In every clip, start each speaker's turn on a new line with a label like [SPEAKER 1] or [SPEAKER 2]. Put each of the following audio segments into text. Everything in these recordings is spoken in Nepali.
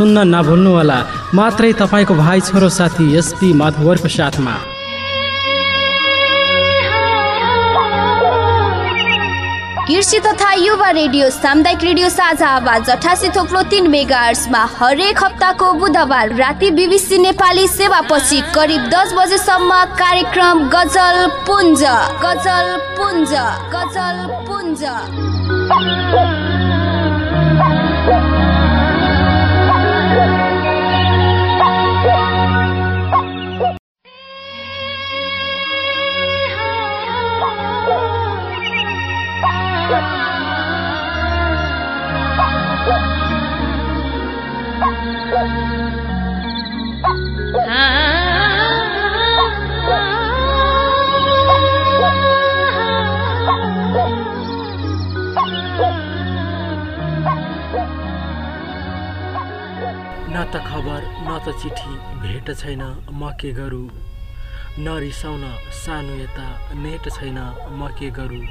[SPEAKER 1] सुन्न नभुल्नुहोला। मात्रै तपाईँको भाइ छोरो साथी एसपी माधवरको साथमा
[SPEAKER 2] कृषि तथा युवा रेडियो सामुदायिक रेडियो साझा आवाज अठासी थोप्लो तिन मेगा हरेक हप्ताको बुधबार राति बिबिसी नेपाली सेवापछि करिब दस बजेसम्म कार्यक्रम गजल पुञ्ज गजल पुञ्ज गजल पुञ्ज।
[SPEAKER 1] त चिठी भेट छैन म के गरौँ? नरिसाउन सानो यता नेट छैन म के गरौँ?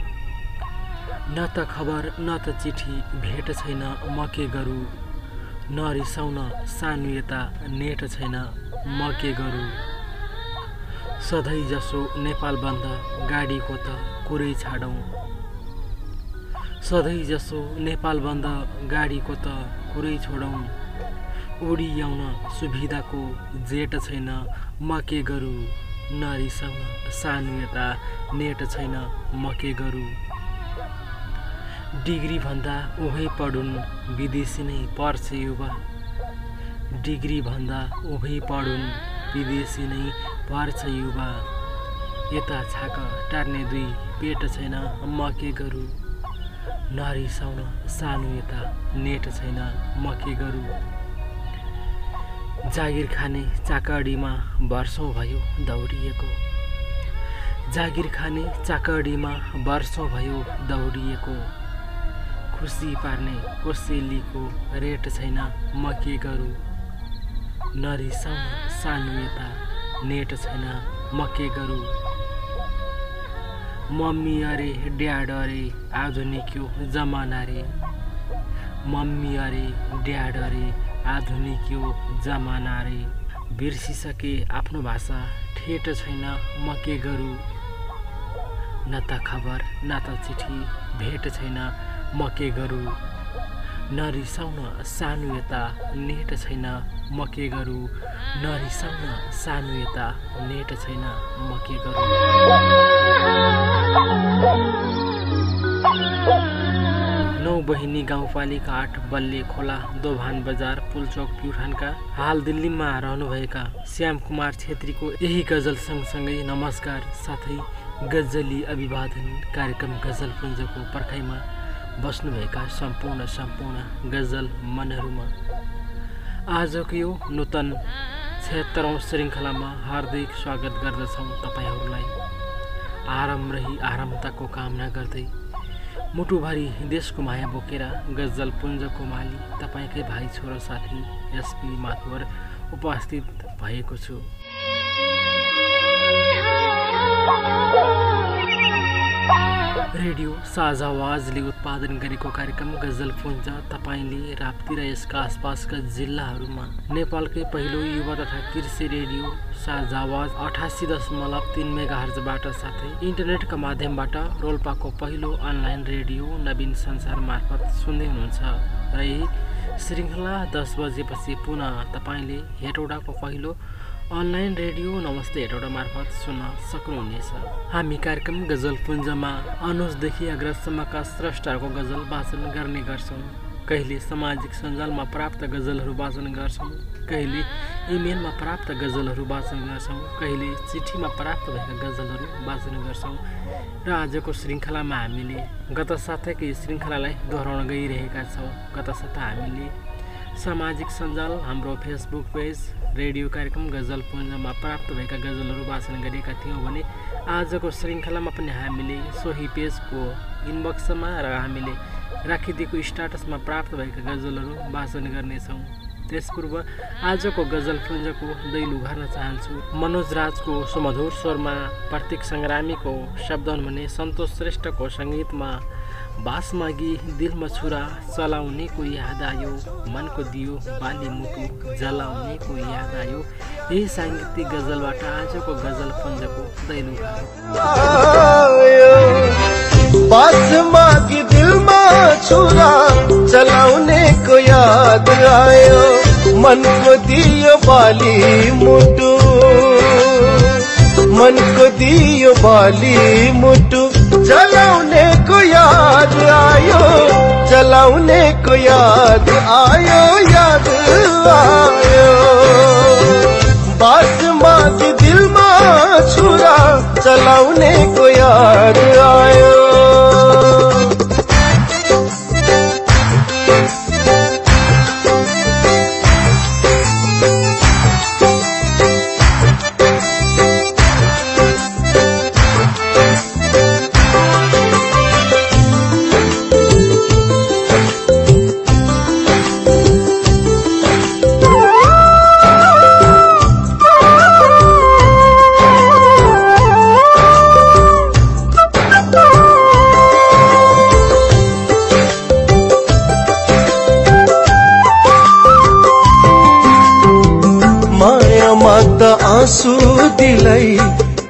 [SPEAKER 1] न त खबर न त चिठी भेट छैन म के गरौँ? नरिसाउन सानो यता नेट छैन म के गरौँ? सधैँ जसो नेपाल बन्द गाडीको त कुरै छाडौँ। सधैँ जसो नेपाल बन्द गाडीको त कुरै छोडौँ। उडियाउन सुविधाको जेट छैन म के गरौँ नरिसाउन सानो यता नेट छैन म के गरौँ। डिग्री भन्दा उही पढुन् विदेशी नै पर्छ युवा। डिग्री भन्दा उही पढुन् विदेशी नै पर्छ युवा। यता छाक टार्ने दुई पेट छैन म के गरौँ। नरिसाउन सानो यता नेट छैन म के गरौँ। जागिर खाने चाकडीमा वर्षौँ भयो दौडिएको। जागिर खाने चाकडीमा वर्षौँ भयो दौडिएको। खुसी पार्ने कोसेलीको रेट छैन म के गरौँ? नरिसाउन सानो यता नेट छैन म के गरौँ? मम्मी अरे ड्याड अरे आधुनिक यो जमाना रे। मम्मी अरे ड्याड अरे आधुनिक यो जमाना रे बिर्सिसके आफ्नो भाषा ठेट छैन म के गरौँ? न त खबर न त चिठी भेट छैन म के गरौँ? नरिसाउन सानो यता नेट छैन म के गरौँ? नरिसाउन सानो यता नेट छैन म के गरौँ? बहिनी गाउँपालिका आठ बल्ले खोला दोभान बजार पुलचोक प्युठानका हाल दिल्लीमा रहनुभएका श्याम कुमार छेत्रीको यही गजल सँगसँगै नमस्कार साथै गजली अभिवादन कार्यक्रम गजल पुञ्जको पर्खाइमा बस्नुभएका सम्पूर्ण सम्पूर्ण गजल मनहरूमा। आजको यो नूतन छत्तरौँ श्रृङ्खलामा हार्दिक स्वागत गर्दछौँ तपाईँहरूलाई। आराम रही आरामताको कामना गर्दै मुटुभरि देशको माया बोकेर गजल पुञ्जको माली तपाईँकै भाइ छोरो साथी एसपी माथुवर उपस्थित भएको छु। रेडियो साझा आवाजले उत्पादन गरेको कार्यक्रम गजल पुञ्ज तपाईँले राप्ती र यसका आसपासका जिल्लाहरूमा नेपालकै पहिलो युवा तथा कृषि रेडियो साझा आवाज अठासी दशमलव तिन मेगा हर्जबाट साथै इन्टरनेटका माध्यमबाट रोल्पाको पहिलो अनलाइन रेडियो नवीन संसार मार्फत सुन्दै हुनुहुन्छ। र यही श्रृङ्खला दस बजेपछि पुनः तपाईँले हेटौडाको पहिलो अनलाइन रेडियो नमस्ते हेटौडा मार्फत सुन्न सक्नुहुनेछ। हामी कार्यक्रम गजल पुञ्जमा अनुजदेखि अग्रजसम्मका स्रष्टाहरूको गजल वाचन गर्ने गर्छौँ। कहिले सामाजिक सञ्जालमा प्राप्त गजलहरू वाचन गर्छौँ। कहिले इमेलमा प्राप्त गजलहरू वाचन गर्छौँ। कहिले चिठीमा प्राप्त भएका गजलहरू वाचन गर्छौँ। र आजको श्रृङ्खलामा हामीले गत साताकै श्रृङ्खलालाई दोहोऱ्याउन गइरहेका छौँ। गत साता हामीले सामाजिक सञ्जाल हाम्रो फेसबुक पेज रेडियो कार्यक्रम गजल पुञ्जमा प्राप्त भएका गजलहरू वाचन गरेका थियौँ भने आजको श्रृङ्खलामा पनि हामीले सोही पेजको इनबक्समा र हामीले राखिदिएको स्टाटसमा प्राप्त भएका गजलहरू वाचन गर्नेछौँ। त्यसपूर्व आजको गजल पुञ्जको दैलो भर्न चाहन्छु। मनोज राजको सुमधुर स्वरमा प्रतीक सङ्ग्रामीको शब्दन भने सन्तोष श्रेष्ठको सङ्गीतमा बास मागी दिलमा छुरा चलाउनेको याद आयो मनको दियो बाली मुटु जलाउनेको याद आयो। यही साङ्गीतिक गजलबाट आजको गजल पुञ्जको दैलो
[SPEAKER 3] बास मागी दिलमा छुरा चलाउने को याद आयो मन को दियो बाली मुटु। मन को दियो बाली मुटु जलाउने को याद आयो जलाउने को याद आयो याद आयो। बास मागी दिलमा छुरा चलाउने को याद आयो। आँसु दिलाई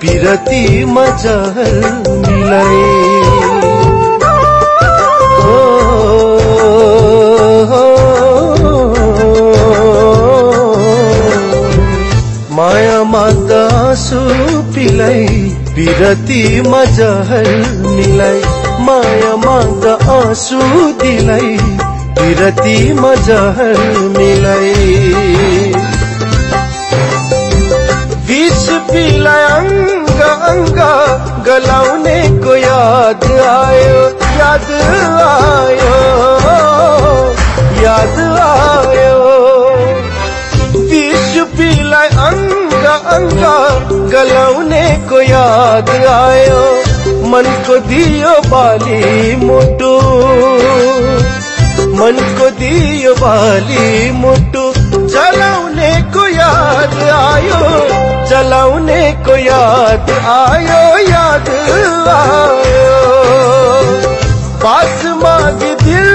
[SPEAKER 3] पिरती मजहर मिलाई ओ, माया माग्दा आँसु पिलाई पिरती मजहर मिलाई माया माग्दा आँसु दिलाई पिरती मजहर मिलाई पिलाय अङ्ग अङ्ग गलाउने को याद आयो याद आयो याद आयो। पिलाय अङ्ग अङ्ग गलाउने को याद आयो मन को दियो बाली मुटु। मन को दियो बाली मुटु जलाउने को याद आयो जलाउने को याद आयो याद आयो पास माग दिल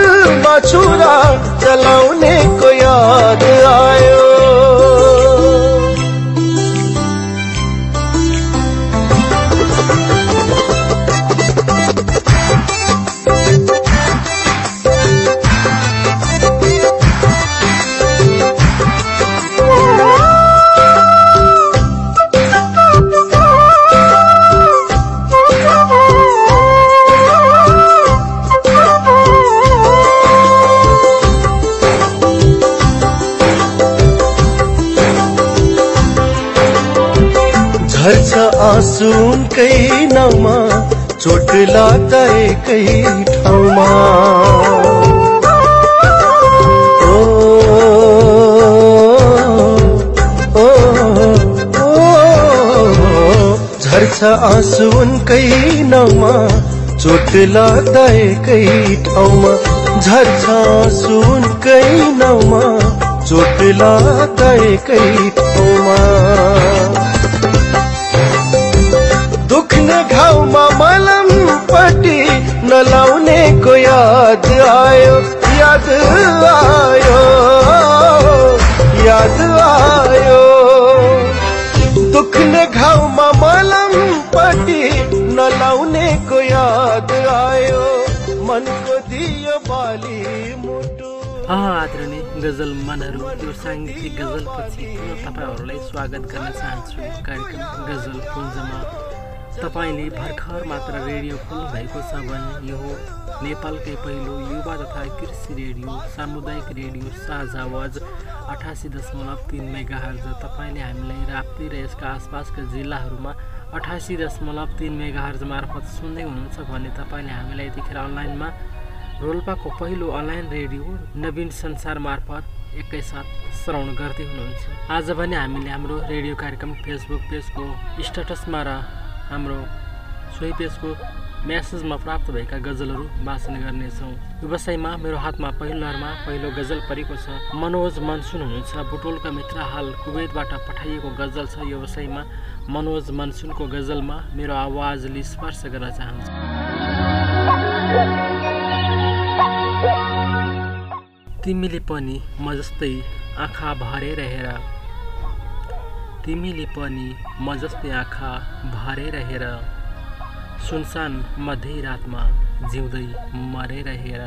[SPEAKER 3] मछुरा जलाउने को याद आयो। उनकै नाउँमा चोट लाग्दा एकै ठाउँमा झर्छ आँसु उनकै नाउँमा चोट लाग्दा एकै ठाउँमा झर्छ आँसु उनकै नाउँमा चोट लाग्दा एकै ठाउँमा नलाउने को याद आयो याद आयो याद आयो। दुख्ने घाउमा नलाउने को याद आयो। मनको दियो बाली मुटु।
[SPEAKER 1] आदरणीय गजल मनहरू यो साङ्गीतिक गजलपछि पुनः तपाईँहरूलाई स्वागत गर्न चाहन्छु। कार्यक्रम गजल पुञ्जमा तपाईँले भर्खर मात्र रेडियो खोल्नु भएको छ भने यो नेपालकै पहिलो युवा तथा कृषि रेडियो सामुदायिक रेडियो साझा आवाज अठासी दशमलव तिन मेगा तपाईँले हामीलाई राप्ती र यसका आसपासका जिल्लाहरूमा अठासी दशमलव तिन मेगा मार्फत सुन्दै हुनुहुन्छ भने तपाईँले हामीलाई यतिखेर अनलाइनमा रोल्पाको पहिलो अनलाइन रेडियो नवीन संसार मार्फत एकैसाथ श्रवण गर्दै हुनुहुन्छ। आज भने हामीले हाम्रो रेडियो कार्यक्रम फेसबुक पेजको स्ट्याटसमा र हाम्रो सोही पेजको म्यासेजमा प्राप्त भएका गजलहरू वाचन गर्नेछौँ। व्यवसायमा मेरो हातमा पहिलो लहरमा पहिलो गजल परेको छ। मनोज मनसुन हुनुहुन्छ। बुटोलका मित्र हाल कुवेतबाट पठाइएको गजल छ। व्यवसायमा मनोज मनसुनको गजलमा मेरो आवाजले स्पर्श गर्न चाहन्छु। तिमीले पनि म जस्तै आँखा भरेर हेर। तिमीले पनि म जस्तै आँखा भरेर हेर सुनसान मध्य रातमा जिउँदै मरेर हेर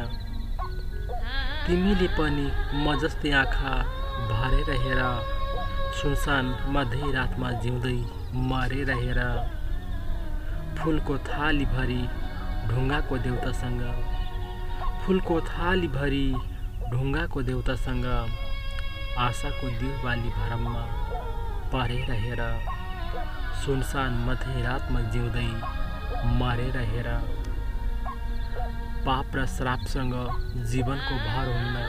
[SPEAKER 1] तिमीले पनि म जस्तै आँखा भरेर हेर सुनसान मध्य रातमा जिउँदै मरेर हेर फुलको थालीभरि ढुङ्गाको देउतासँग फुलको थालीभरि ढुङ्गाको देउतासँग आशाको दिउबाली भरममा परेर हेर सुनसान मध्य रातमा जिउँदै मरेर हेर पाप र श्रापसँग जीवनको भर हुन्न।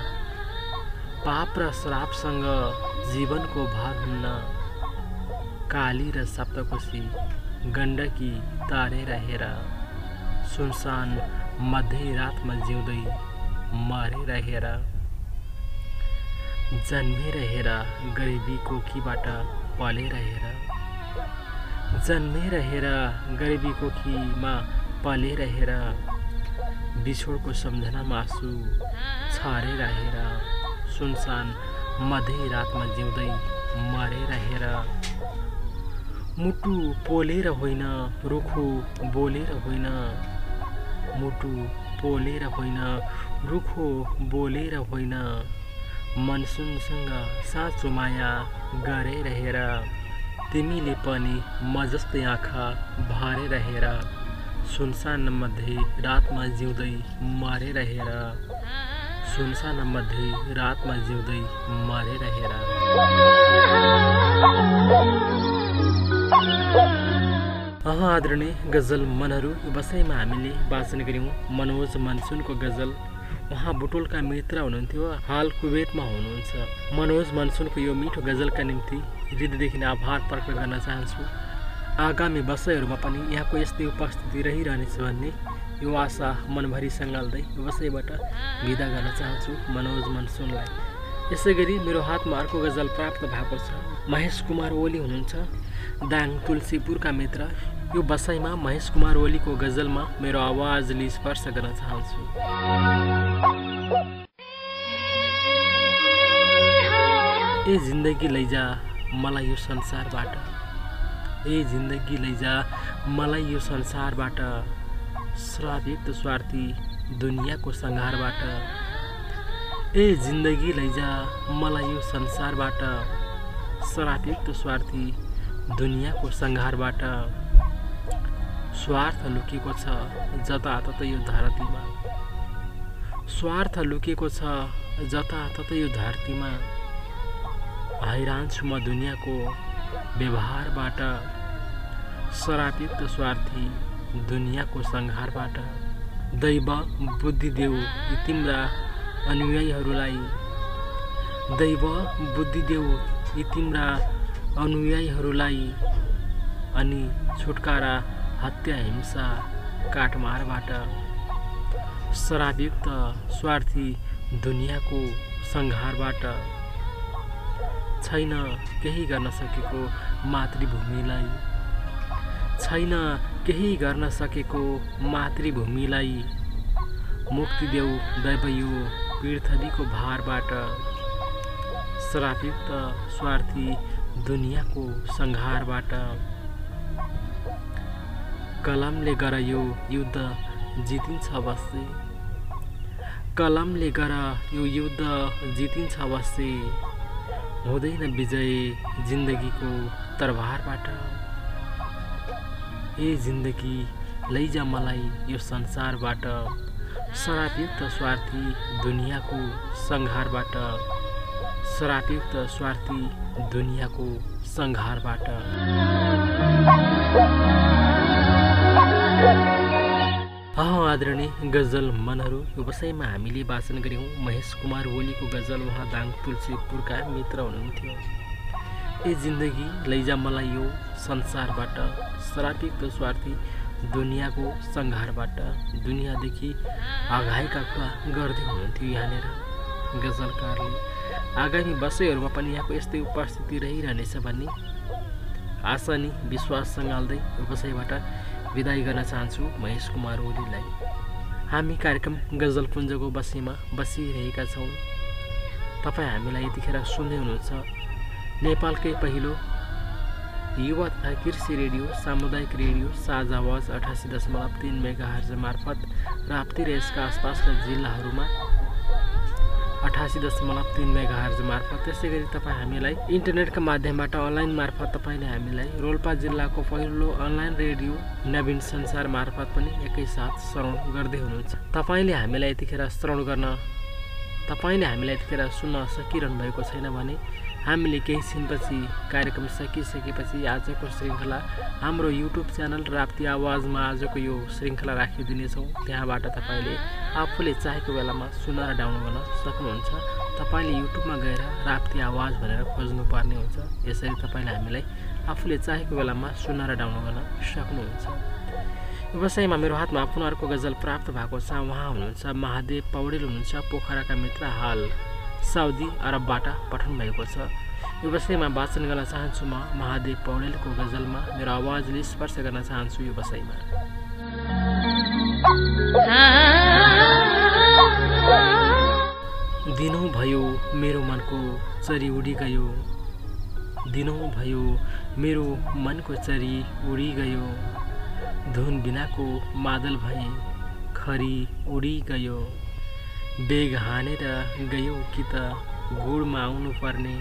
[SPEAKER 1] पाप र श्रापसँग जीवनको भर हुन्न। काली र सप्तकोशी गण्डकी तारेर हेर सुनसान मध्य रातमा जिउँदै मरेर हेर जन्मेर हेर गरिबी कोखीबाट पलेर हेर जन्मेर हेर गरिबी कोखीमा पलेर हेर बिछोडको सम्झनामा आँसु छरेर हेर सुनसान मध्य रातमा जिउँदै मरेर हेर मुटु पोलेर होइन रुखो बोलेर होइन मुटु पोलेर होइन रुखो बोलेर होइन मनसुनसँग साँचो माया गरेर हेर तिमीले पनि म जस्तै आँखा भरेर हेर सुनसान मध्ये रातमा जिउँदै मरेर हेर सुनसान मध्ये रातमा जिउँदै मरेर हेर अह आदरणीय गजल मनहरू यो बसाइमा हामीले वाचन गऱ्यौँ। मनोज मनसुनको गजल। उहाँ बुटोलका मित्र हुनुहुन्थ्यो हाल कुवेतमा हुनुहुन्छ। मनोज मनसुनको यो मिठो गजलका निम्ति हृदयदेखि आभार प्रकट गर्न चाहन्छु। आगामी वर्षहरूमा पनि यहाँको यस्तै उपस्थिति रहिरहनेछ भन्ने यो आशा मनभरि सङ्गाल्दै यो विषयबाट विदा गर्न चाहन्छु मनोज मनसुनलाई। यसै गरी मेरो हातमा अर्को गजल प्राप्त भएको छ। महेश कुमार ओली हुनुहुन्छ। दाङ तुलसीपुरका मित्र यो बसाइमा महेश कुमार ओलीको गजलमा मेरो आवाजले स्पर्श गर्न चाहन्छु ए जिन्दगी लैजा मलाई यो संसारबाट ए जिन्दगी लैजा मलाई यो संसारबाट श्रापित स्वार्थी दुनियाँको सङ्घारबाट ए जिन्दगी लैजा मलाई यो संसारबाट श्रापित स्वार्थी दुनियाँको सङ्घारबाट स्वार्थ लुकेको छ जताततै यो धरतीमा स्वार्थ लुकेको छ जताततै यो धरतीमा हैरान छु म दुनियाँको व्यवहारबाट। श्रापित स्वार्थी दुनियाँको सङ्घारबाट दैव बुद्धि देऊ यी तिम्रा अनुयायीहरूलाई। दैव बुद्धि देऊ यी तिम्रा अनुयायीहरूलाई अनि छुटकारा हत्या हिंसा काटमारबाट शराबयुक्त स्वार्थी दुनियाँको सङ्घारबाट छैन केही गर्न सकेको मातृभूमिलाई छैन केही गर्न सकेको मातृभूमिलाई मुक्ति देऊ दैव यो पृथ्वीको भारबाट श्रापयुक्त स्वार्थी दुनियाँको सङ्घारबाट कलमले गर यो युद्ध जितिन्छ अवश्य कलमले गर यो युद्ध जितिन्छ अवश्य हुँदैन विजय जिन्दगीको तरबारबाट ए जिन्दगी लैजा मलाई यो संसारबाट। शराबयुक्त स्वार्थी दुनियाँको सङ्घारबाट। शराबयुक्त स्वार्थी दुनियाँको सङ्घारबाट आदरणीय गजल मनहरू यो विषयमा हामीले वाचन गऱ्यौँ। महेश कुमार ओलीको गजल उहाँ दाङ तुलसीपुरका मित्र हुनुहुन्थ्यो। ए जिन्दगी लैजा मलाई यो संसारबाट शराबयुक्त स्वार्थी दुनियाँको सङ्घारबाट दुनियाँदेखि अघाएका कुरा गर्दै हुनुहुन्थ्यो यहाँनिर। गजलकारले आगामी वर्षहरूमा पनि यहाँको यस्तै उपस्थिति रहिरहनेछ भन्ने आशा नि विश्वास सङ्घाल्दै विषयबाट विदाई गर्न चाहन्छु महेश कुमार ओलीलाई हामी कार्यक्रम गजलपुञ्जको बसीमा बसिरहेका छौँ तपाईँ हामीलाई यतिखेर सुन्दै हुनुहुन्छ नेपालकै पहिलो युवा तथा कृषि रेडियो सामुदायिक रेडियो साझा आवाज अठासी दशमलव तिन मेगा हर्ज मार्फत र यसका आसपासका जिल्लाहरूमा अठासी दशमलव तिन मेगा हर्ज मार्फत। त्यसै गरी तपाईँ हामीलाई इन्टरनेटका माध्यमबाट अनलाइन मार्फत तपाईँले हामीलाई रोल्पा जिल्लाको पहिलो अनलाइन रेडियो नवीन संसार मार्फत पनि एकैसाथ श्रवण गर्दै हुनुहुन्छ। तपाईँले हामीलाई यतिखेर श्रवण गर्न तपाईँले हामीलाई यतिखेर सुन्न सकिरहनु भएको छैन भने हामीले केही छिनपछि कार्यक्रम सकिसकेपछि आजको श्रृङ्खला हाम्रो युट्युब च्यानल राप्ती आवाजमा आजको यो श्रृङ्खला राखिदिनेछौँ। त्यहाँबाट तपाईँले आफूले चाहेको बेलामा सुन्न र डाउन गर्न सक्नुहुन्छ। तपाईँले युट्युबमा गएर राप्ती आवाज भनेर खोज्नुपर्ने हुन्छ। यसरी तपाईँले हामीलाई आफूले चाहेको बेलामा सुन्न र डाउन गर्न सक्नुहुन्छ। व्यवसायमा मेरो हातमा पुनः अर्को गजल प्राप्त भएको छ। उहाँ हुनुहुन्छ महादेव पौडेल हुनुहुन्छ। पोखराका मित्र हाल। साउदी अरबबाट पठाउनु भएको छ। यो विषयमा वाचन गर्न चाहन्छु। म महादेव पौडेलको गजलमा मेरो आवाजले स्पर्श गर्न चाहन्छु यो विषयमा दिनौँ भयो मेरो मनको चरी उडी गयो। दिनौँ भयो मेरो मनको चरी उडी गयो। धुन बिनाको मादल भए खरी उडी गयो। बेग हानेर गयो कि त गुडमा आउनु पर्ने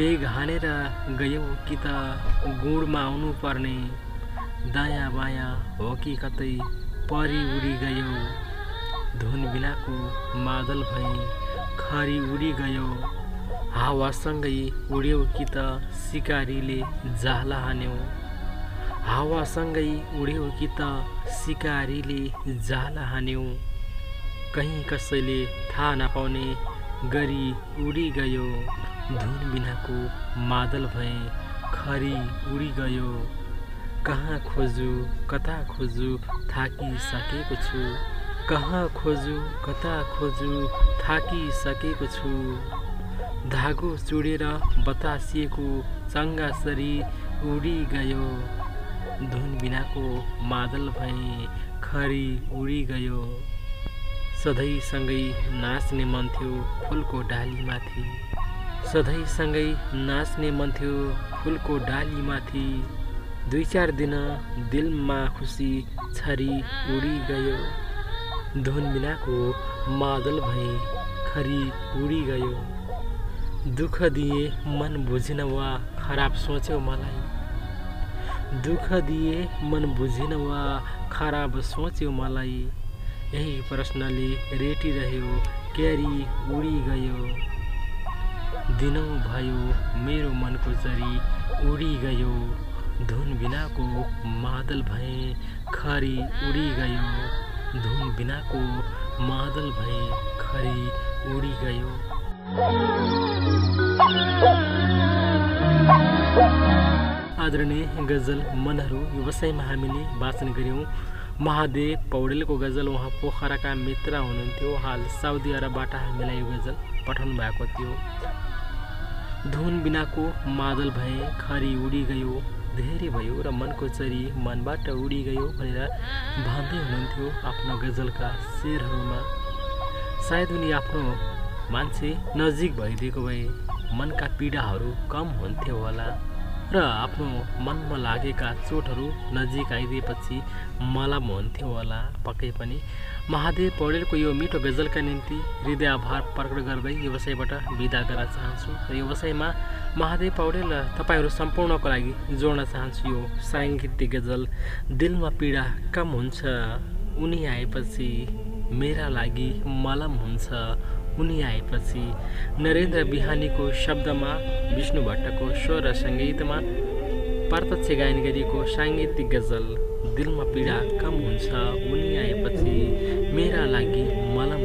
[SPEAKER 1] बेग हानेर गयो कि त गुडमा आउनु पर्ने दायाँ बायाँ हो कि कतै परी उडी गयो? धुन बिनाको मादल भई खरी उडी गयो। हावासँगै उड्यो कि त सिकारीले जाला हान्यो? हावासँगै उड्यो कि त सिकारीले जाला हान्यो? कहीँ कसैले थाहा नपाउने गरी उडी गयो धुन बिनाको मादल भए खरी उडी गयो कहाँ खोजु कता खोजु थाकिसकेको छु। कहाँ खोजु कता खोजु थाकिसकेको छु। धागो चुडेर बतासिएको चङ्गासरी उडी गयो धुन बिनाको मादल भए खरी उडी गयो सधैँसँगै नाच्ने मन थियो फुलको डालीमाथि। सधैँसँगै नाच्ने मन थियो फुलको डालीमाथि। दुई चार दिन दिलमा खुसी छरी उडी गयो धुन बिनाको मादल भए खरी उडी गयो दुःख दिए मन बुझेन वा खराब सोच्यो मलाई। दुःख दिए मन बुझेन वा खराब सोच्यो मलाई। यही प्रश्नले रेटिरह्यो क्यारी उडी गयो दिनौँ भयो मेरो मनको चरी उडी गयो धुन बिनाको मादल भए खरी उडी गयो धुन बिनाको मादल भए खरी उडी गयो आदरणीय गजल मनहरू यो विषयमा हामीले वाचन गऱ्यौँ महादेव पौडेलको गजल उहाँ पोखराका मित्र हुनुहुन्थ्यो। हाल साउदी अरबबाट हामीलाई यो गजल पठाउनु भएको थियो। धुन बिनाको मादल भए खरी उडी गयो धेरै भयो र मनको चरी मनबाट उडी गयो भनेर भन्दै हुनुहुन्थ्यो आफ्नो गजलका शेरहरूमा। सायद उनी आफ्नो मान्छे नजिक भइदिएको भए मनका पीडाहरू कम हुन्थ्यो होला। र आफ्नो मनमा लागेका चोटहरू नजिक आइदिएपछि मलाई हुन्थ्यो होला। पक्कै पनि महादेव पौडेलको यो मिठो गजलका निम्ति हृदय आभार प्रकट गर्दै व्यवसायबाट विदा गर्न चाहन्छु र व्यवसायमा महादेव पौडेल र तपाईँहरू सम्पूर्णको लागि जोड्न चाहन्छु यो साङ्गीतिक गजल दिलमा पीडा कम हुन्छ उनी आएपछि मेरा लागि मलम हुन्छ। उनी आएपछि नरेन्द्र बिहानीको शब्दमा विष्णु भट्टको स्वर सङ्गीतमा प्रत्यक्ष गायन गरिएको साङ्गीतिक गजल दिलमा पीडा कम हुन्छ उनी आएपछि मेरा लागि मलम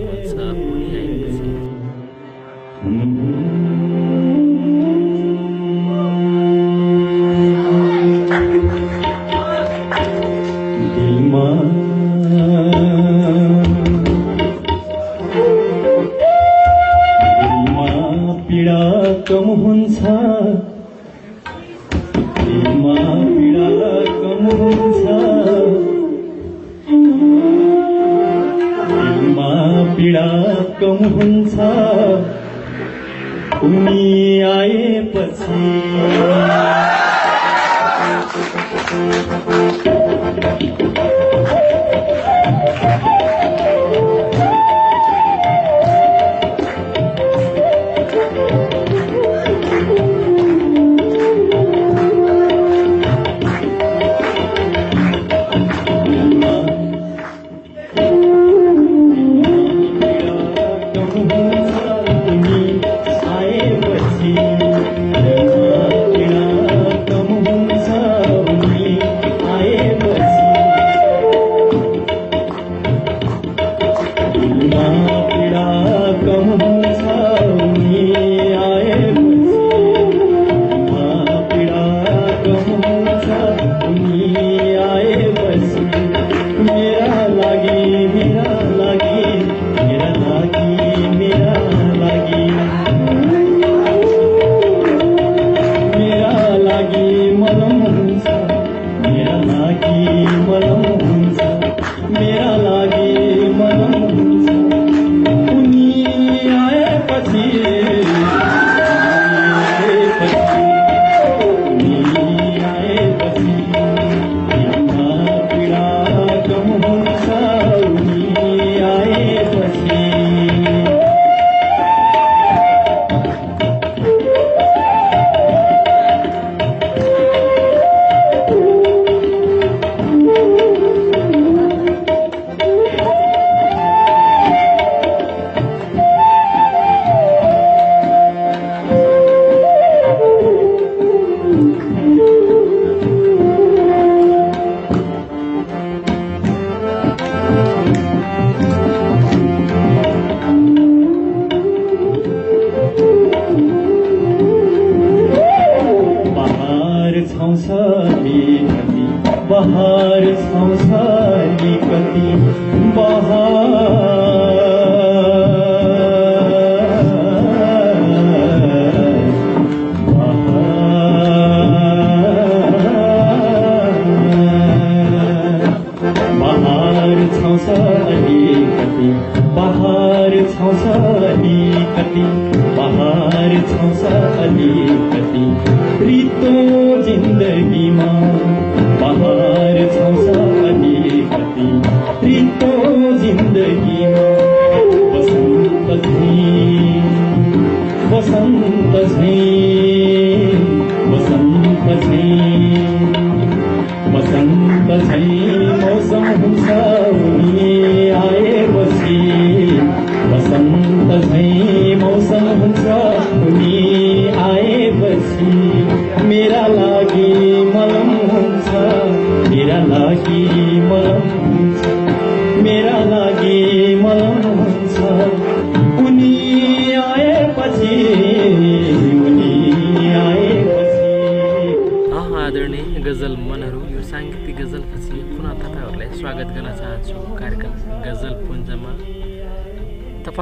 [SPEAKER 4] छाउँछ अलिकति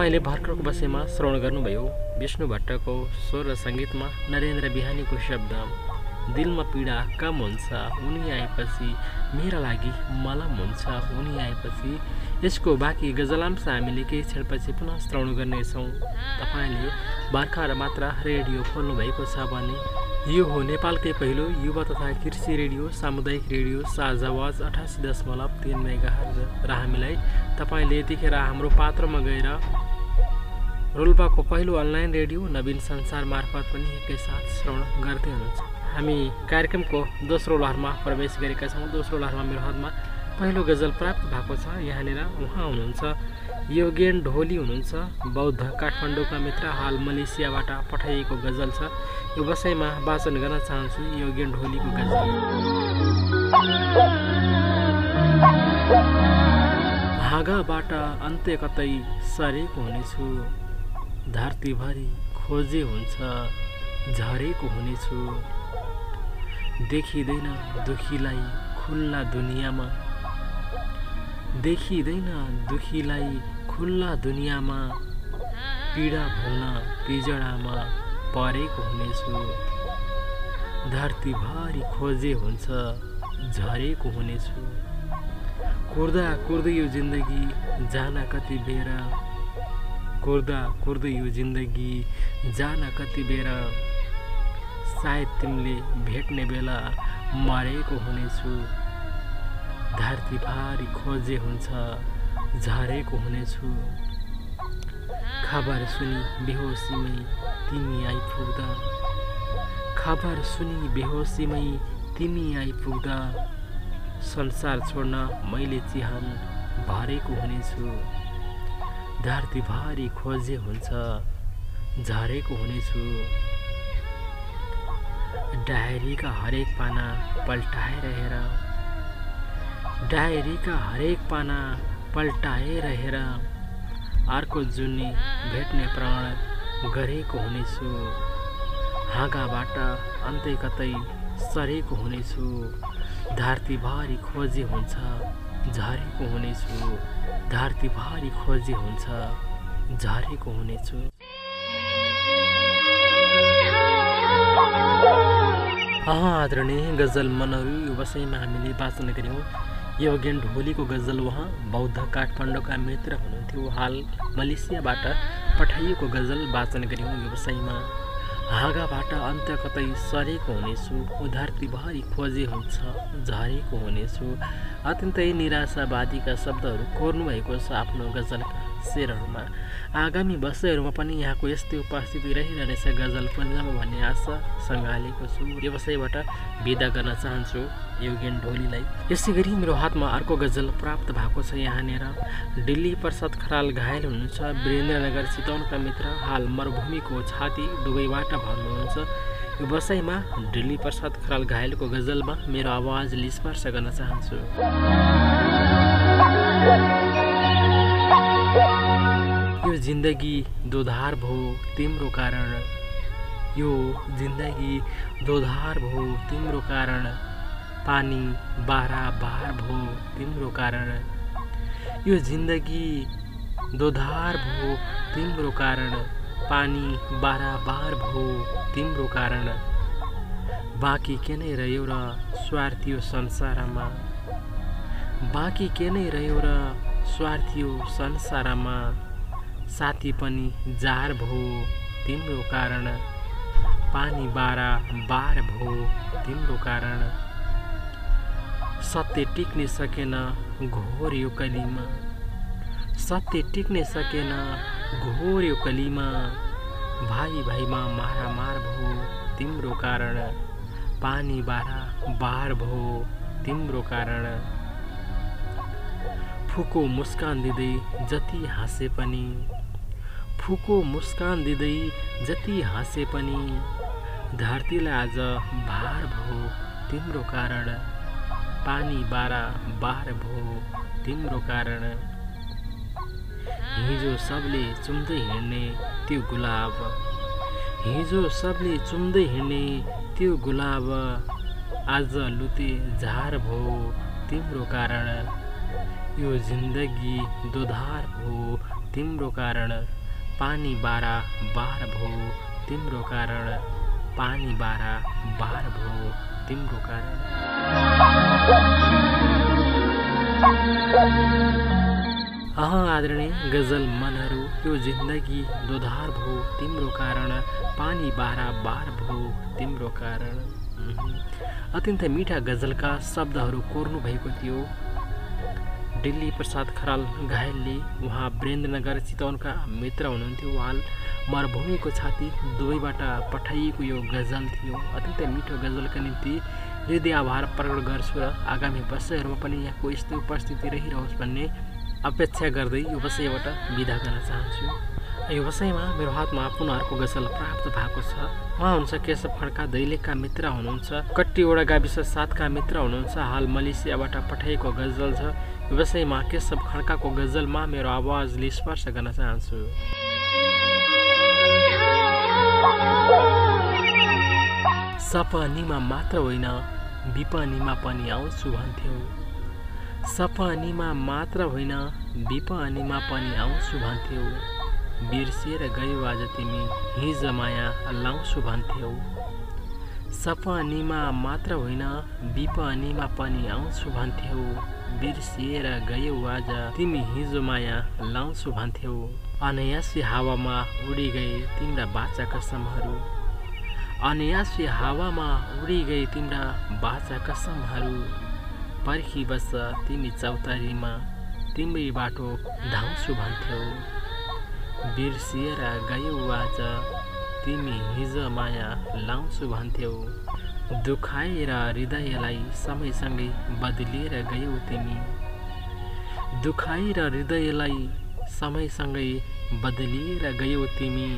[SPEAKER 1] तपाईँले भर्खरको बसेमा श्रवण गर्नुभयो। विष्णु भट्टको स्वर र सङ्गीतमा नरेन्द्र बिहानीको शब्द दिलमा पीडा कम हुन्छ उनी आएपछि मेरा लागि मलम हुन्छ उनी आएपछि यसको बाँकी गजलांश हामीले केही क्षणपछि पुनः श्रवण गर्नेछौँ। तपाईँले भर्खर मात्र रेडियो खोल्नुभएको छ भने यो हो नेपालकै पहिलो युवा तथा कृषि रेडियो सामुदायिक रेडियो साझा आवाज अठासी दशमलव तिन मेगा र हामीलाई तपाईँले यतिखेर हाम्रो पात्रमा गएर रोल्पाको पहिलो अनलाइन रेडियो नवीन संसार मार्फत पनि एकैसाथ श्रवण गर्दै हुनुहुन्छ। हामी कार्यक्रमको दोस्रो लहरमा प्रवेश गरेका छौँ। दोस्रो लहरमा मेरो हातमा पहिलो गजल प्राप्त भएको छ। यहाँनिर उहाँ हुनुहुन्छ योगेन ढोली हुनुहुन्छ। बौद्ध काठमाडौँका मित्र हाल मलेसियाबाट पठाइएको गजल छ। यो बसाइमा वाचन गर्न चाहन्छु योगेन ढोलीको गजल। हाँगाबाट अन्त्य कतै सरेको हुनेछु। धरतीभरि खोजे हुन्छ झरेको हुनेछु। देखिँदैन दुखीलाई खुल्ला दुनियाँमा। देखिँदैन दुखीलाई खुल्ला दुनियाँमा। पीडा भुल्न पिजडामा परेको हुनेछु। धरतीभरि खोजे हुन्छ झरेको हुनेछु। कुर्दा कुर्दै यो जिन्दगी जान कति बेर कुर्दा कुर्दै यो जिन्दगी जान कति बेर। सायद तिमीले भेट्ने बेला मरेको हुनेछु। धरती भारी खोजे हुन्छ झरेको हुनेछु। खबर सुनि बेहोसीमै तिमी आइपुग्दा। खबर सुनि बेहोसीमै तिमी आइपुग्दा। संसार छोड्न मैले चिहान भरेको हुनेछु। धरती भारी खोजे हुन्छ। झरेको हुनेछु। डायरीका हरेक पाना पल्टाएर हेर डायरीका हरेक पाना पल्टाएर हेर अर्को जुनी भेट्ने प्राण गरेको हुनेछु। हाँगाबाट अन्तै कतै सरेको हुनेछु। धरतीभरि खोजे हुन्छ। झरेको हुनेछु। धरतीभरि खोजे हुन्छ। झरेको हुनेछु। आदरणीय गजल मनहरू यो वसैमा हामीले वाचन गऱ्यौँ। योगेन ढोलीको गजल उहाँ बौद्ध काठमाडौँका मित्र हुनुहुन्थ्यो। हाल मलेसियाबाट पठाइएको गजल वाचन गऱ्यौँ व्यवसायमा। हाँगाबाट अन्त्य कतै सरेको हुनेछु धरतीभरि खोजे हुन्छ झरेको हुनेछु। अत्यन्तै निराशावादीका शब्दहरू कोर्नु भएको छ आफ्नो गजलका शेरहरूमा। आगामी वर्षहरूमा पनि यहाँको यस्तै उपस्थिति रहिरहनेछ गजल पन्जामा भन्ने आशा सङ्घालेको छु। व्यवसायबाट विदा गर्न चाहन्छु। योगेन ढोलीलाई। यसै गरी मेरो हातमा अर्को गजल प्राप्त भएको छ यहाँनिर दिल्ली प्रसाद खराल घायल हुनुहुन्छ। वीरेन्द्रनगर चितवनका मित्र हाल मरुभूमिको छाती दुवैबाट भन्नुहुन्छ। यो बसाइमा दिल्ली प्रसाद खराल घायलको गजलमा मेरो आवाजले स्पर्श गर्न चाहन्छु। यो जिन्दगी दोधार भो तिम्रो कारण। यो जिन्दगी दोधार भो तिम्रो कारण। पानी बारा बार भो तिम्रो कारण। यो जिन्दगी दोधार भो तिम्रो कारण। पानी बाराबार भो तिम्रो कारण। बाँकी के नै रह्यो र स्वार्थी संसारमा। बाँकी के नै रह्यो र स्वार्थी संसारमा। साथी पनि जार भो तिम्रो कारण। पानी बारा बार भो तिम्रो कारण। सत्य टिक्ने सकेन घोर यो कलीमा। सत्य टिक्ने सकेन घोर यो कलीमा। भाइ भाइमा मारामार भो तिम्रो कारण। पानी बारा बार भो तिम्रो कारण। फुको मुस्कान दिँदै जति हाँसे पनि। फुको मुस्कान दिँदै जति हाँसे पनि। धरतीलाई आज भार भो तिम्रो कारण। पानी बारा बार भो तिम्रो कारण हिजो सबले चुम्दै हिँड्ने त्यो गुलाब। हिजो सबले चुम्दै हिँड्ने त्यो गुलाब आज लुते झार भो तिम्रो कारण यो जिन्दगी दोधार भो तिम्रो कारण पानी बारा बार भो तिम्रो कारण पानी बारा बार भो तिम्रो कारण। अह आदरणीय गजल मनहरू यो जिन्दगी दोधार भो तिम्रो कारण पानी बारा बार भो तिम्रो कारण। अत्यन्तै मिठा गजलका शब्दहरू कोर्नु भएको थियो। दिल्ली प्रसाद खराल घायलले उहाँ वीरेन्द्रनगर चितवनका मित्र हुनुहुन्थ्यो। उहाँ मरुभूमिको छाती दुवैबाट पठाइएको यो गजल थियो। अत्यन्तै मिठो गजलका निम्ति हृदय आभार प्रकट गर्छु र आगामी वर्षहरूमा पनि यहाँको यस्तो उपस्थिति रहिरहोस् भन्ने अपेक्षा गर्दै यो विषयबाट विदा गर्न चाहन्छु यो विषयमा मेरो हातमा पुनः अर्को गजल प्राप्त भएको छ उहाँ हुनुहुन्छ केशव खड्का दैलेखका मित्र हुनुहुन्छ कट्टीवटा गाविस सातका मित्र हुनुहुन्छ हाल मलेसियाबाट पठाइएको गजल छ यो विषयमा केशव खड्काको गजलमा मेरो आवाजले स्पर्श गर्न चाहन्छु सपनीमा मात्र होइन विपनीमा पनि आउँछु भन्थ्यौ। सपनीमा मात्र होइन विपनीमा पनि आउँछु भन्थ्यौ। बिर्सिएर गयो आज तिमी हिजो माया लाउँछु भन्थ्यौ। सपनीमा मात्र होइन विपनीमा पनि आउँछु भन्थ्यौ। बिर्सिएर गयो आज तिमी हिजो माया लाउँछु भन्थ्यौ। अनायासी हावामा उडी गए तिम्रा बाचा कसमहरू। अनायासी हावामा उडी गए तिम्रा बाचा कसमहरू पर्खी बस्छ तिमी चौतारीमा तिम्रै बाटो धाउँछु भन्थ्यौ। बिर्सिएर गयौ आज तिमी हिजो माया लाउँछु भन्थ्यौ। दुखाएर हृदयलाई समयसँगै बदलिएर गयौ तिमी। दुखाएर हृदयलाई समयसँगै बदलिएर गयौ तिमी।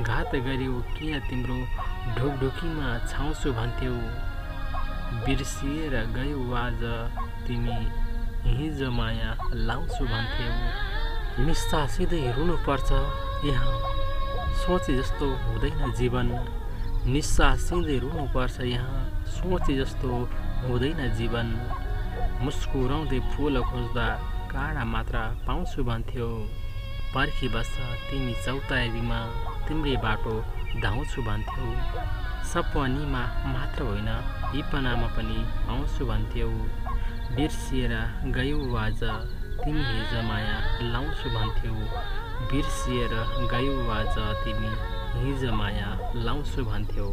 [SPEAKER 1] घात गर्यौ किन तिम्रो ढोकढोकीमा छाउँछु भन्थ्यौ। बिर्सिएर गयौ आज तिमी हिजो माया लाउँछु भन्थ्यौ। निस्सासिँदै रुनुपर्छ यहाँ सोचे जस्तो हुँदैन जीवन। निस्सासिँदै रुनुपर्छ यहाँ सोचे जस्तो हुँदैन जीवन। मुस्कुराउँदै फुल खोज्दा काँडा मात्र पाउँछु भन्थ्यौ। पर्खी बस्छ तिमी चौतारीमा। तिम्रै बाटो धाउँछु भन्थ्यौ। सपनीमा मात्र होइन विपनामा पनि आउँछु भन्थ्यौ। बिर्सिएर गयौ आज तिमी हिजो माया लाउँछु भन्थ्यौ। बिर्सिएर गयौ आज तिमी हिजो माया लाउँछु भन्थ्यौ।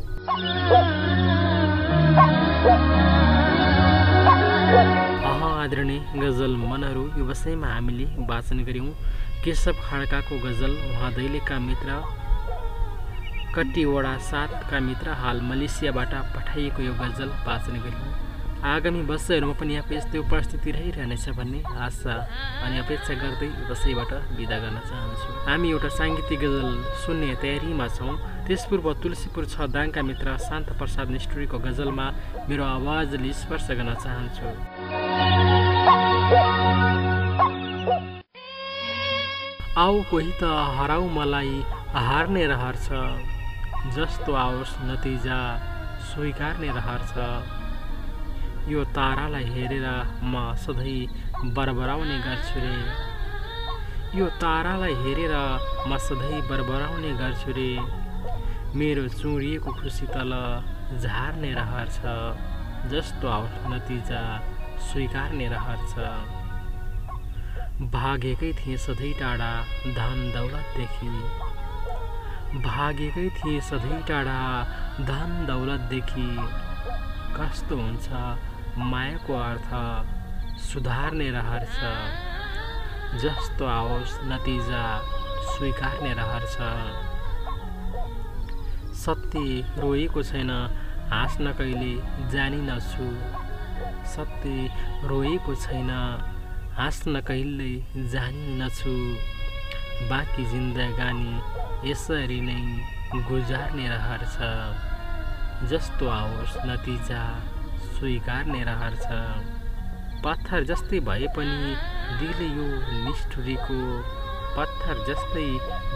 [SPEAKER 1] अह आदरणीय गजल मनहरू यो विषयमा हामीले वाचन गऱ्यौँ। केशव खड्काको गजल उहाँ दैलेखका मित्र कट्टीवडा सातका मित्र हाल मलेसियाबाट पठाइएको यो गजल वाचन गऱ्यौँ आगामी वर्षहरूमा पनि यहाँको यस्तै उपस्थिति रहिरहनेछ भन्ने आशा अनि अपेक्षा गर्दै विषयबाट विदा गर्न चाहन्छु। हामी एउटा साङ्गीतिक गजल सुन्ने तयारीमा छौँ। त्यसपूर्व तुलसीपुर छ दाङका मित्र शान्त प्रसाद निष्ठुरीको गजलमा मेरो आवाजले स्पर्श गर्न चाहन्छु। आऊ कोही त हराउ मलाई हार्ने रहर छ। जस्तो आओस् नतिजा स्वीकार्ने रहर छ। यो तारालाई हेरेर म सधैँ बरबराउने गर्छु रे। यो तारालाई हेरेर म सधैँ बरबराउने गर्छु रे। मेरो चुडिएको खुसी तल झार्ने रहर जस्तो आओस् नतिजा स्वीकार्ने रहर छ। भागेकै थिएँ सधैँ टाढा धन दौलतदेखि। भागेकै थिएँ सधैँ टाढा। धन दौलतदेखि कस्तो हुन्छ? मायाको अर्थ सुधार्ने रहर जस्तो आओस् नतिजा स्वीकार्ने रहर सत्य रोएको छैन। हाँस्न कहिले जानिनछु। सत्य रोएको छैन। हाँस्न कहिले जानिनछु। बाँकी जिन्दगानी यसरी नै गुजार्ने रहर जस्तो आओस् नतिजा स्वीकार्ने रहर छ। पत्थर जस्तै भए पनि दिल यो निष्ठुरीको पत्थर जस्तै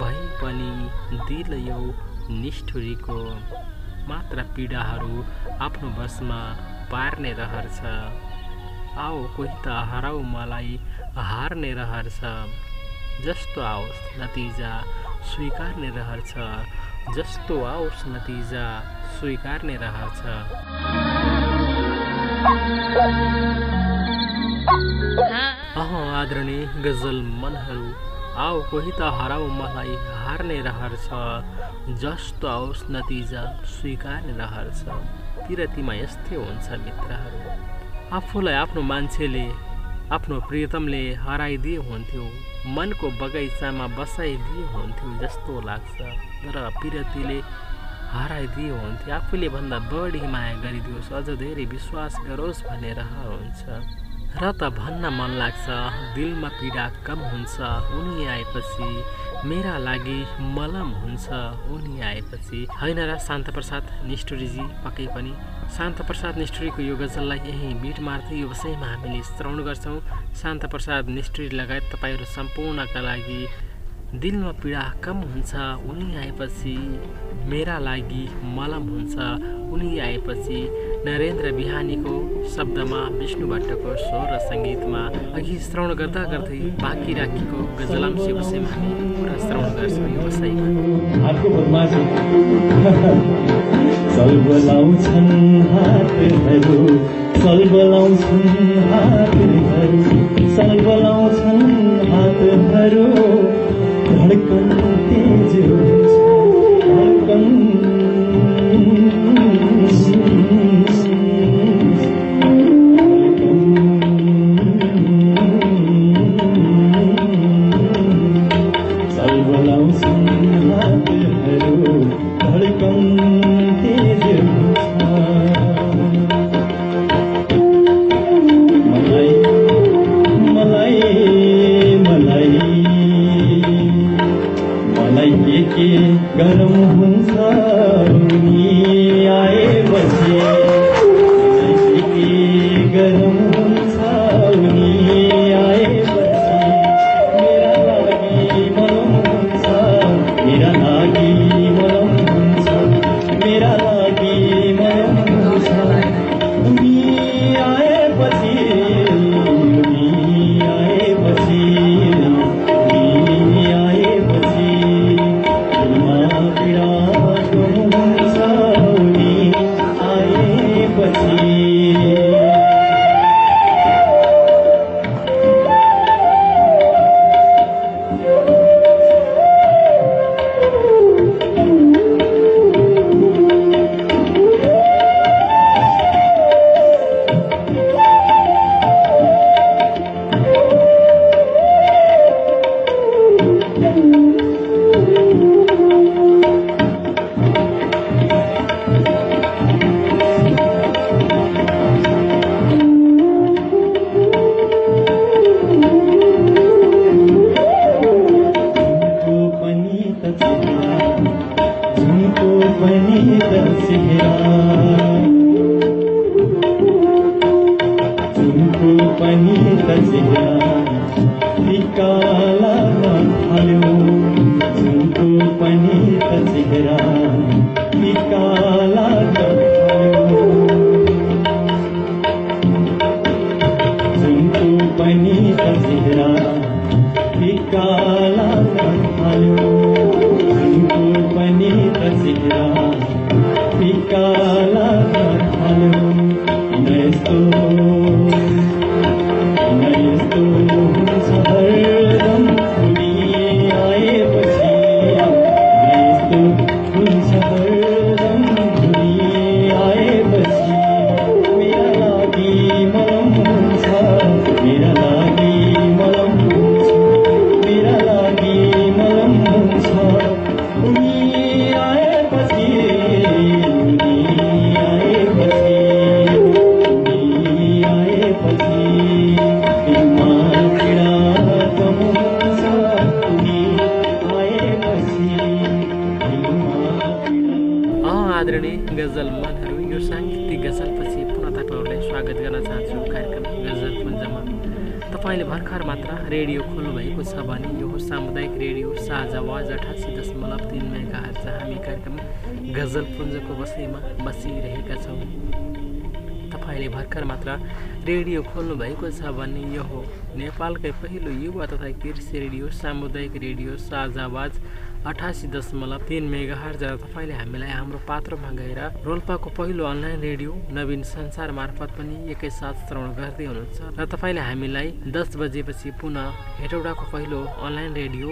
[SPEAKER 1] भए पनि दिल यो निष्ठुरीको। मात्र पीडाहरू आफ्नो बसमा पार्ने रहर छ। आओ कोही त हराउ मलाई हार्ने रहर छ। जस्तो आओस् नतिजा स्वीकार्ने रहर जस्तो आओस् नतिजा स्वीकार्ने रहर अह आदरणीय गजल मनहरू आओ कोही त हराउ मलाई हार्ने रहर छ जस्तो आओस् नतिजा स्वीकार्ने रहर छ यस्तै हुन्छ मित्रहरू। आफूलाई आफ्नो मान्छेले आफ्नो प्रियतमले हराइदिए हुन्थ्यो। मनको बगैँचामा बसाइदिए हुन्थ्यो जस्तो लाग्छ। र पिरतीले हराइदिए हुन्थ्यो। आफूले भन्दा बढी माया गरिदियोस्। अझ धेरै विश्वास गरोस् भन्ने रहर हुन्छ। र त भन्न मन लाग्छ दिलमा पीडा कम हुन्छ। उनी आएपछि मेरा लागि मलम हुन्छ। उनी आएपछि होइन र शान्त प्रसाद निष्ठुरीजी पक्कै पनि। शान्त प्रसाद निष्ठुरीको यो गजललाई यहीँ बिट मार्दै यो विषयमा हामीले श्रवण गर्छौँ। शान्त प्रसाद निष्ठुरी लगायत तपाईँहरू सम्पूर्णका लागि दिलमा पीडा कम हुन्छ उनी आएपछि मेरा लागि मलम हुन्छ। उनी आएपछि नरेन्द्र बिहानीको शब्दमा विष्णु भट्टको स्वर र सङ्गीतमा अघि श्रवण गर्दा गर्दै बाँकी राखेको गजलांश विषयमा हामी पुरा श्रवण गर्छौँ यो
[SPEAKER 4] 还能更好的自 पनि त
[SPEAKER 1] आवाज अठासी दशमलव तिन मेगा हामी कार्यक्रम गजल पुञ्जको बसैमा बसिरहेका छौँ। तपाईँले भर्खर मात्र रेडियो खोल्नु भएको छ भन्ने यो हो नेपालकै पहिलो युवा तथा कृषि रेडियो सामुदायिक रेडियो साझा आवाज अठासी दशमलव तिन मेगा हर्ज तपाईँले हामीलाई हाम्रो पात्रमा गएर रोल्पाको पहिलो अनलाइन रेडियो नवीन संसार मार्फत पनि एकैसाथ श्रवण गर्दै हुनुहुन्छ। र तपाईँले हामीलाई दस बजेपछि पुनः हेटौडाको पहिलो अनलाइन रेडियो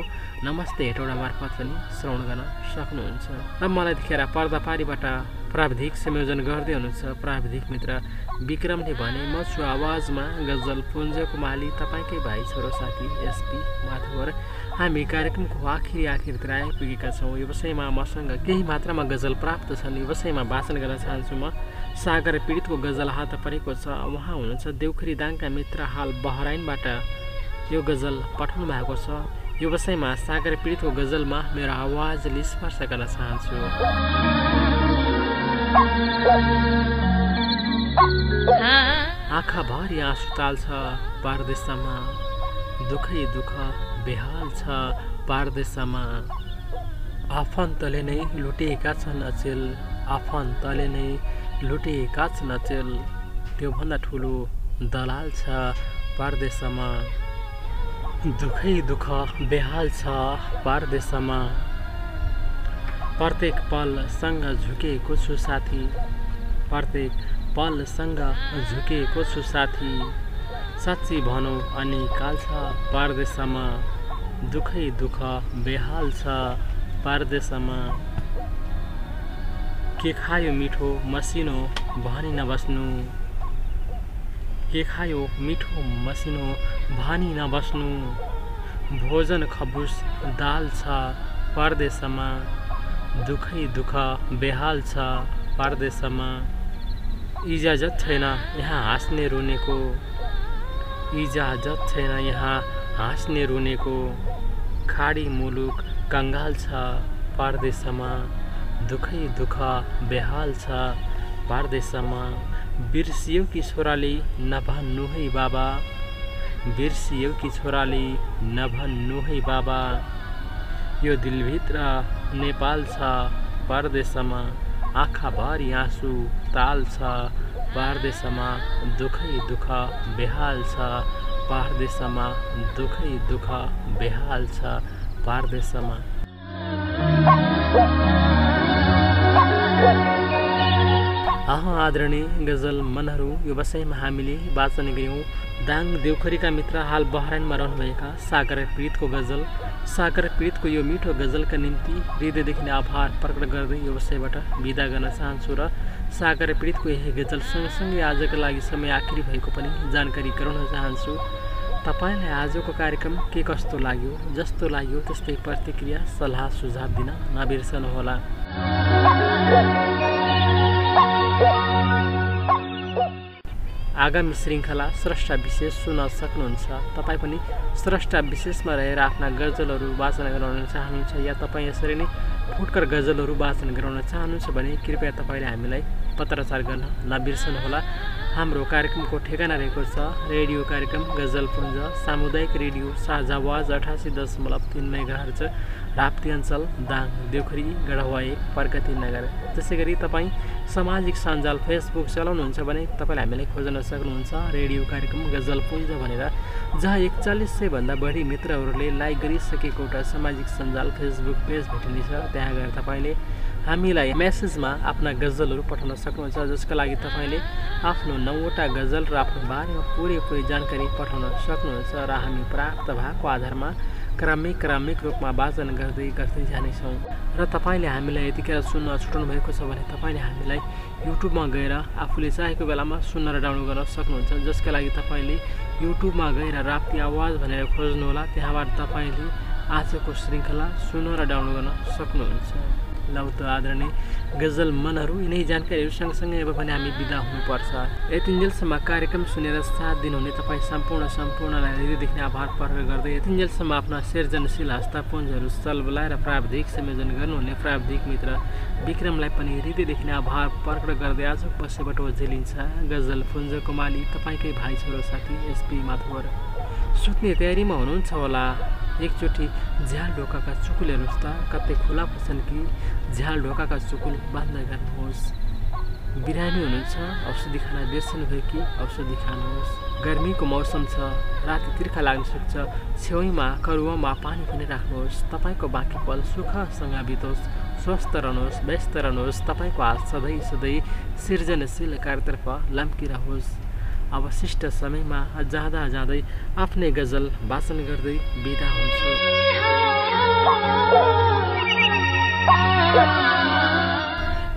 [SPEAKER 1] नमस्ते हेटौडा मार्फत पनि श्रवण गर्न सक्नुहुन्छ। र मलाई देखेर पर्दापारीबाट प्राविधिक संयोजन गर्दै हुनुहुन्छ। प्राविधिक मित्र विक्रमले भने म छु आवाजमा गजल पुञ्ज कुमाली तपाईँकै भाइ छोरो साथी एसपी माथुवर हामी कार्यक्रमको आखिरी आखिरतिर आइपुगेका छौँ। यो विषयमा मसँग केही मात्रामा गजल प्राप्त छन्। यो विषयमा भाषण गर्न चाहन्छु म। सागर पीडितको गजल हात परेको छ। उहाँ हुनुहुन्छ देउखरी दाङका मित्र हाल बहराइनबाट यो गजल पठाउनु भएको छ। यो विषयमा सागर पीडितको गजलमा मेरो आवाजले स्पर्श गर्न चाहन्छु। आँखाभरि आँसु ताल्छ। पारदेशमा दुःखै दुःख। बेहाल छ पारदेशमा आफन्तले नै लुटेका छन् अचेल आफन्तले नै लुटेका छन् अचेल। त्योभन्दा ठुलो दलाल छ पारदेशमा। दुःखै दुःख बेहाल छ पारदेशमा। प्रत्येक पलसँग झुकेको छु साथी। प्रत्येक पलसँग झुकेको छु साथी। साँच्ची भनौँ अनि काल छ पारदेशमा दुःखै दुःख बेहाल छ पारदेशमा। के खायो मिठो मसिनो भनी नबस्नु। के खायो मिठो मसिनो भनी नबस्नु। भोजन खबुस दाल छ परदेशमा। दुःखै दुःख बेहाल छ परदेशमा। इजाजत छैन यहाँ हाँस्ने रुनेको। इजाजत छैन यहाँ। हाँस्ने रुनेको खाडी मुलुक कङ्गाल छ परदेशमा दुःखै दुःख बेहाल छ। परदेशमा बिर्सियो कि छोराले नभन्नु है बाबा? बिर्सियो कि छोराले नभन्नु है बाबा? यो दिलभित्र नेपाल छ परदेशमा आँखाभरि आँसु ताल छ। परदेशमा दुःखै दुःख बेहाल छ। परदेशमा दुःखै दुःख बेहाल छ। परदेशमा आह आदरणीय गजल मनहरू यो विषयमा हामीले वाचन गऱ्यौँ दाङ देउखरीका मित्र हाल बहराइनमा रहनुभएका सागर पीडितको गजल। सागर पीडितको यो मिठो गजलका निम्ति हृदयदेखि नै आभार प्रकट गर्दै यो विषयबाट बिदा गर्न चाहन्छु र सागर पीडितको यही गजल सँगसँगै आजको लागि समय आखिरी भएको पनि जानकारी गराउन चाहन्छु। तपाईँलाई आजको कार्यक्रम के कस्तो लाग्यो जस्तो लाग्यो त्यस्तै प्रतिक्रिया सल्लाह सुझाव दिन नबिर्सनुहोला। आगामी श्रृङ्खला स्रष्टा विशेष सुन्न सक्नुहुन्छ। तपाईँ पनि स्रष्टा विशेषमा रहेर आफ्ना गजलहरू वाचन गराउन चाहनुहुन्छ या तपाईँ यसरी नै फुटकर गजलहरू वाचन गराउन चाहनुहुन्छ भने कृपया तपाईँले हामीलाई पत्रचार गर्न नबिर्सनुहोला। हाम्रो कार्यक्रमको ठेगाना रहेको छ रेडियो कार्यक्रम गजलपुञ्ज सामुदायिक रेडियो साझा आवाज अठासी दशमलव तिन मेगाहर्ज राप्ती अञ्चल दाङ देउखरी गढवा एक प्रगति नगर। त्यसै गरी तपाईँ सामाजिक सञ्जाल फेसबुक चलाउनुहुन्छ भने तपाईँले हामीलाई खोज्न सक्नुहुन्छ रेडियो कार्यक्रम गजलपुञ्ज भनेर जहाँ एकचालिस सयभन्दा बढी मित्रहरूले लाइक गरिसकेको एउटा सामाजिक सञ्जाल फेसबुक पेज भेटिनेछ। त्यहाँ गएर तपाईँले हामीलाई मेसेजमा आफ्ना गजलहरू पठाउन सक्नुहुन्छ जसका लागि तपाईँले आफ्नो नौवटा गजल र आफ्नो बारेमा पुरै जानकारी पठाउन सक्नुहुन्छ र हामी प्राप्त भएको आधारमा क्रमिक क्रमिक रूपमा वाचन गर्दै गर्दै जानेछौँ र तपाईँले हामीलाई यतिखेर सुन्न छुटाउनु भएको छ भने तपाईँले हामीलाई युट्युबमा गएर आफूले चाहेको बेलामा सुन्न र डाउनलोड गर्न सक्नुहुन्छ। जसका लागि तपाईँले युट्युबमा गएर राप्ती आवाज भनेर खोज्नुहोला त्यहाँबाट तपाईँले आजको श्रृङ्खला सुन्न र डाउनलोड गर्न सक्नुहुन्छ। लौ त आदरणीय गजल मनहरू यिनै जानकारीहरू सँगसँगै अब पनि हामी बिदा हुनुपर्छ। यतिन्जेलसम्म कार्यक्रम सुनेर साथ दिनुहुने तपाईँ सम्पूर्ण सम्पूर्णलाई हृदयदेखि आभार प्रकट गर्दै यतिन्जेलसम्म आफ्ना सृजनशील हस्तापुञ्जहरू चलबलाएर प्राविधिक संयोजन गर्नुहुने प्राविधिक मित्र विक्रमलाई पनि हृदयदेखि आभार प्रकट गर्दै आजको पछिबाट झेलिन्छ गजल पुञ्ज कुमाली तपाईँकै भाइ छोरो साथी एसपी माथुवर सुत्ने तयारीमा हुनुहुन्छ होला। एकचोटि झ्याल ढोकाका चुकुल हेर्नुहोस् त कतै खुला पछन् कि झ्याल ढोकाका चुकुल बन्द गर्नुहोस् बिरामी हुनुहुन्छ औषधि खान बिर्सनुभयो कि औषधि खानुहोस्। गर्मीको मौसम छ राति तिर्खा लाग्न सक्छ छेउमा करुवामा पानी पनि राख्नुहोस्। तपाईँको बाँकी पल सुखसँग बितोस् स्वस्थ रहनुहोस् व्यस्त रहनुहोस्। तपाईँको हात सधैँ सधैँ सृजनशील कार्यतर्फ लम्किरहोस्। अवशिष्ट समयमा जाँदा जाँदै आफ्नै गजल वाचन गर्दै बिदा हुन्छु।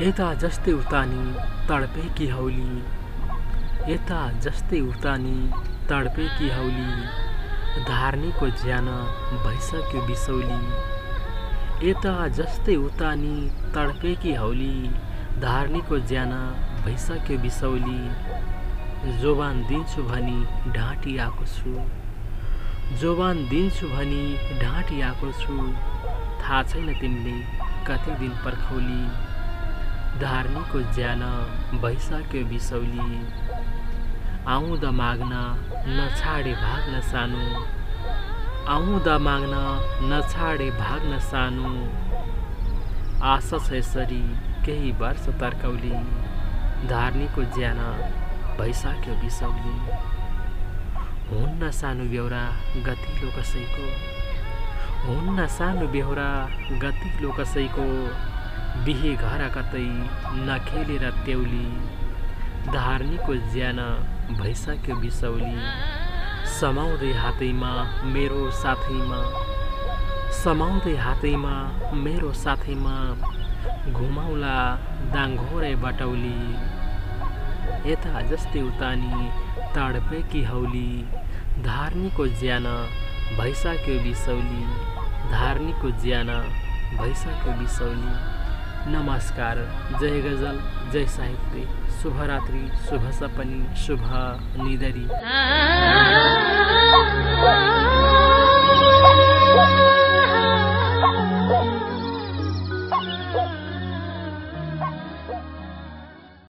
[SPEAKER 1] यता जस्तै उतानी तडपेकी हौली। यता जस्तै उतानी तडपेकी हौली। धार्नीको ज्यान भइसक्यो बिसौली। यता जस्तै उतानी तडपेकी हौली। धार्नीको ज्यान भइसक्यो बिसौली। जोबान दिन्छु भनी ढाँटी आएको छु। जोबान दिन्छु भनी ढाँटी आएको छु। थाहा छैन तिमीले कति दिन पर्खौली। धार्नीको ज्यान भइसक्यो बिसौली। आउँदा माग्न नछाडे भाग्न सानो। आउँदा माग्न नछाडे भाग्न सानो। आशा छ यसरी केही वर्ष तर्कौली। धार्नीको ज्यान भइसक्यो बिसौली। हुन्न सानो बेहोरा गतिलो कसैको। हुन्न सानो बेहोरा गतिलो कसैको। बिहे घर कतै नखेलेर त्यौली धार्नीको ज्यान भइसक्यो बिसौली। समाउँदै हातैमा मेरो साथैमा। समाउँदै हातैमा मेरो साथैमा। घुमाउला दाङघोरे बटौली। यता जस्तै उतानी ताडपेकी हौली धार्नीको ज्यान भैँसाक्यो बिसौली धार्नीको ज्यान भैँसाक्यो बिसौली नमस्कार जय गजल जय साहित्य शुभरात्रि शुभ सपनी शुभ निदरी